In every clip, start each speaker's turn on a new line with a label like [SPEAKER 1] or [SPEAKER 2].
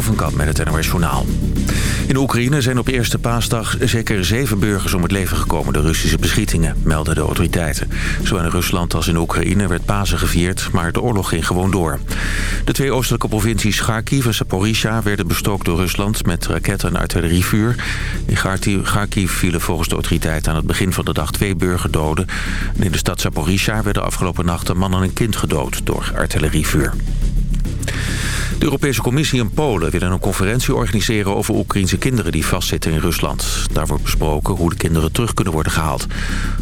[SPEAKER 1] Van Kamp met het NOS Journaal. In Oekraïne zijn op eerste paasdag zeker zeven burgers om het leven gekomen... door Russische beschietingen, melden de autoriteiten. Zowel in Rusland als in Oekraïne werd Pasen gevierd, maar de oorlog ging gewoon door. De twee oostelijke provincies Kharkiv en Zaporizhia werden bestookt door Rusland... met raketten en artillerievuur. In Kharkiv vielen volgens de autoriteiten aan het begin van de dag twee burgerdoden. En in de stad Zaporizhia werden afgelopen nacht een man en een kind gedood door artillerievuur. De Europese Commissie en Polen willen een conferentie organiseren over Oekraïnse kinderen die vastzitten in Rusland. Daar wordt besproken hoe de kinderen terug kunnen worden gehaald.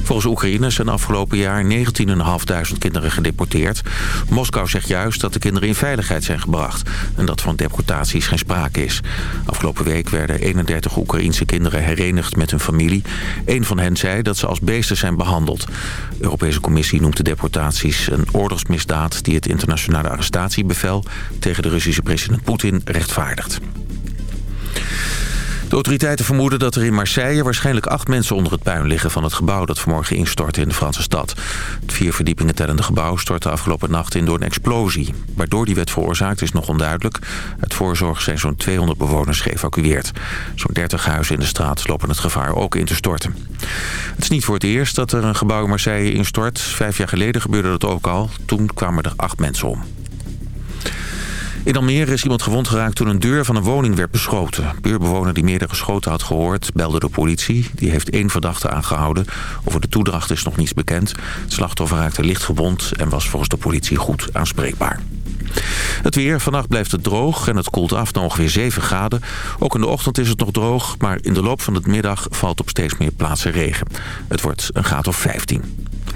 [SPEAKER 1] Volgens Oekraïne zijn afgelopen jaar 19.500 kinderen gedeporteerd. Moskou zegt juist dat de kinderen in veiligheid zijn gebracht en dat van deportaties geen sprake is. Afgelopen week werden 31 Oekraïnse kinderen herenigd met hun familie. Een van hen zei dat ze als beesten zijn behandeld. De Europese Commissie noemt de deportaties een oorlogsmisdaad die het internationale arrestatiebevel tegen de Russische president Poetin rechtvaardigt. De autoriteiten vermoeden dat er in Marseille waarschijnlijk acht mensen onder het puin liggen van het gebouw dat vanmorgen instortte in de Franse stad. Het vier verdiepingen tellende gebouw stortte afgelopen nacht in door een explosie. Waardoor die werd veroorzaakt is nog onduidelijk. Uit voorzorg zijn zo'n 200 bewoners geëvacueerd. Zo'n 30 huizen in de straat lopen het gevaar ook in te storten. Het is niet voor het eerst dat er een gebouw in Marseille instort. Vijf jaar geleden gebeurde dat ook al. Toen kwamen er acht mensen om. In Almere is iemand gewond geraakt toen een deur van een woning werd beschoten. Een buurbewoner die meerdere schoten had gehoord belde de politie. Die heeft één verdachte aangehouden. Over de toedracht is nog niets bekend. Het slachtoffer raakte licht gewond en was volgens de politie goed aanspreekbaar. Het weer. Vannacht blijft het droog en het koelt af naar ongeveer 7 graden. Ook in de ochtend is het nog droog, maar in de loop van de middag valt op steeds meer plaatsen regen. Het wordt een graad of 15.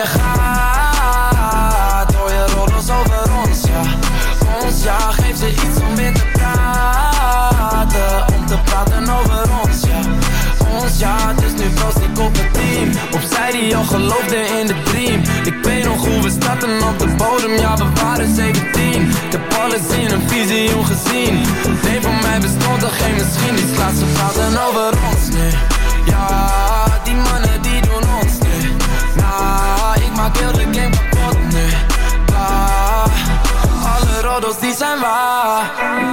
[SPEAKER 2] je gaat Door je roddels over ons, ja. Ons, ja Geef ze iets om in te praten Om te praten over ons, ja. Ons, ja is nu proost ik op het team. Opzij die al geloofde in de dream. Ik weet nog hoe we starten op de bodem Ja, we waren 17 Ik heb alles in een visioen gezien. Nee,
[SPEAKER 3] van
[SPEAKER 2] mij bestond er geen misschien. Die laat ze praten over ons, nee Ja, die mannen die
[SPEAKER 4] uh-huh.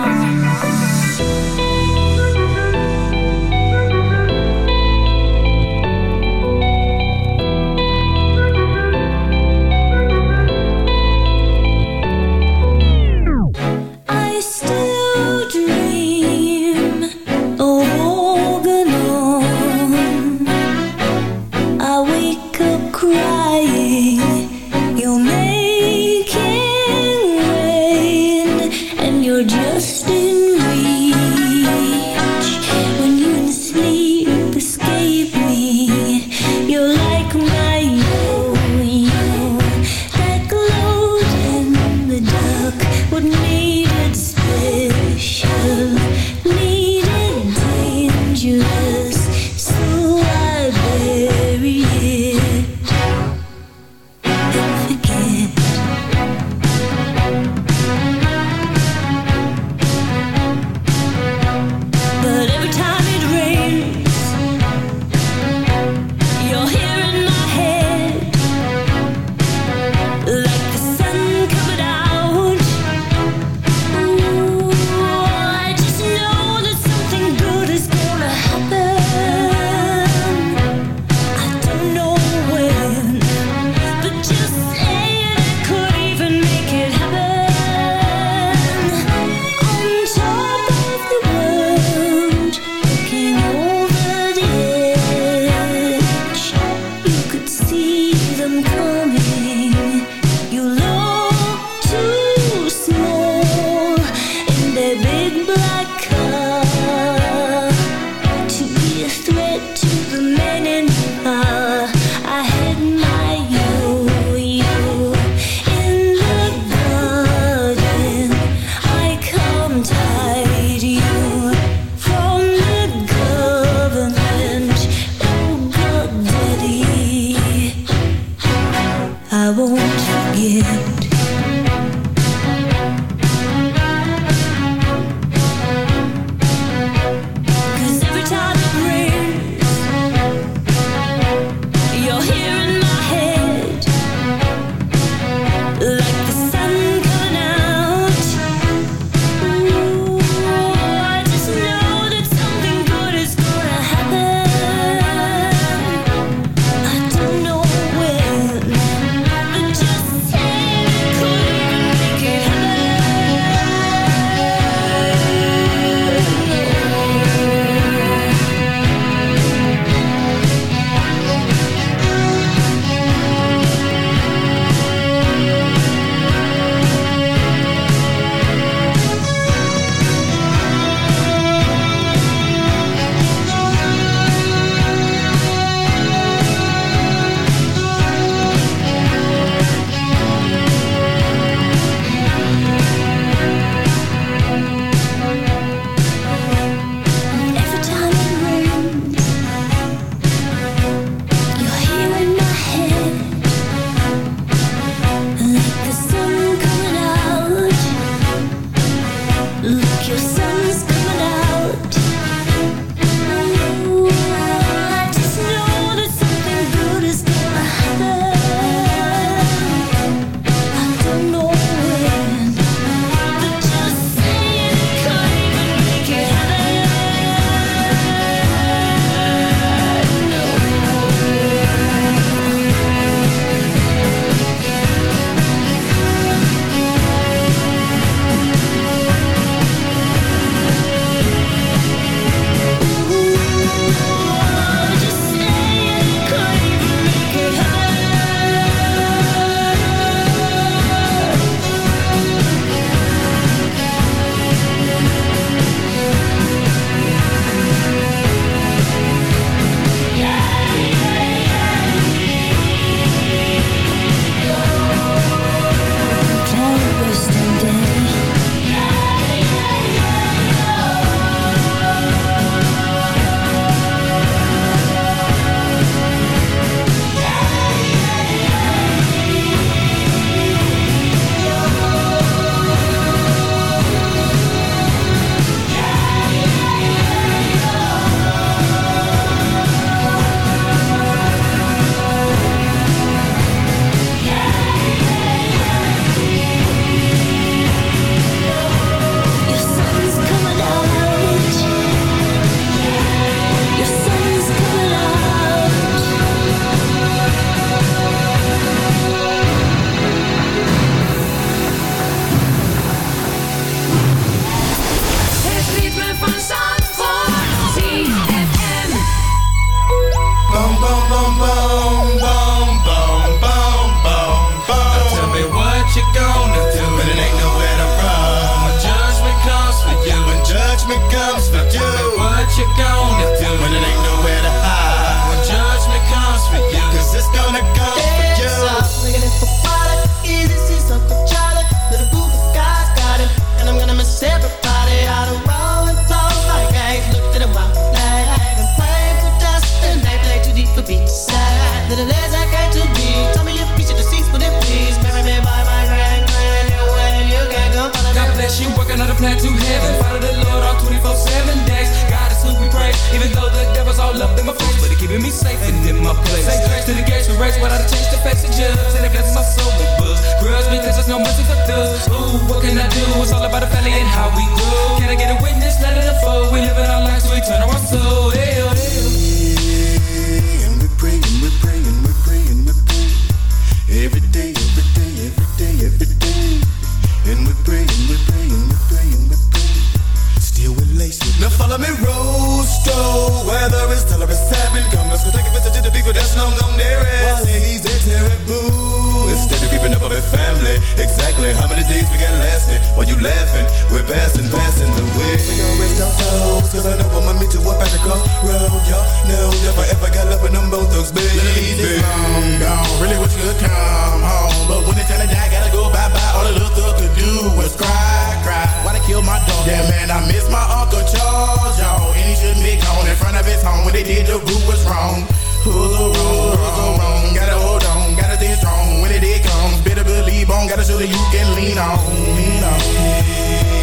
[SPEAKER 4] Yeah, man, I miss my Uncle Charles, y'all. And he shouldn't be gone in front of his home. When they did, the root was wrong. Rules the rules, rules wrong. Gotta hold on, gotta stay strong. When it did comes, better believe on. Gotta show that you can lean on, lean on.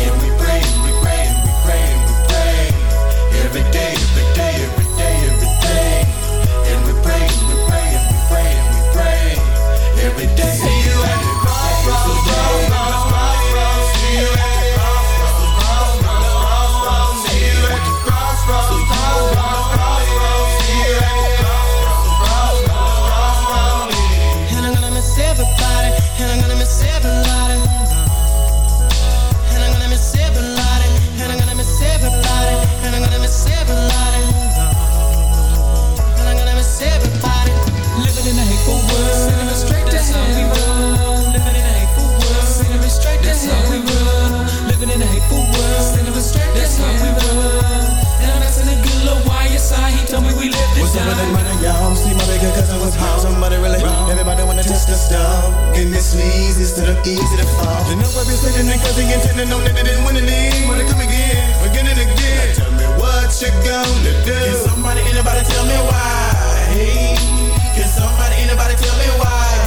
[SPEAKER 3] And we pray, and we pray, and we pray, and we pray. Every day, every day, every day, every day. And we pray, and we pray,
[SPEAKER 5] and
[SPEAKER 2] we pray, and we
[SPEAKER 4] pray. Every day. Everybody wanna test the stuff. Give me leads, instead of easy to fall. You know I be sitting and because he intended no that didn't win the leave. Wanna come again, again and again. Now tell me what you gonna do. Can somebody, anybody tell me why? Hey, can somebody, anybody tell me why?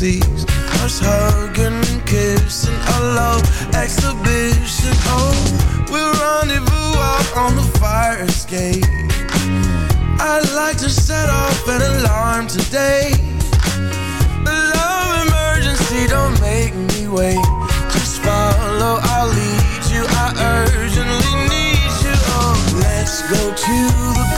[SPEAKER 6] Who us hugging and kissing. A love exhibition. Oh, we'll rendezvous out on the fire escape. I'd like to set off an alarm today. A love emergency, don't make me wait. Just follow, I'll lead you. I urgently need you. Oh, let's go to the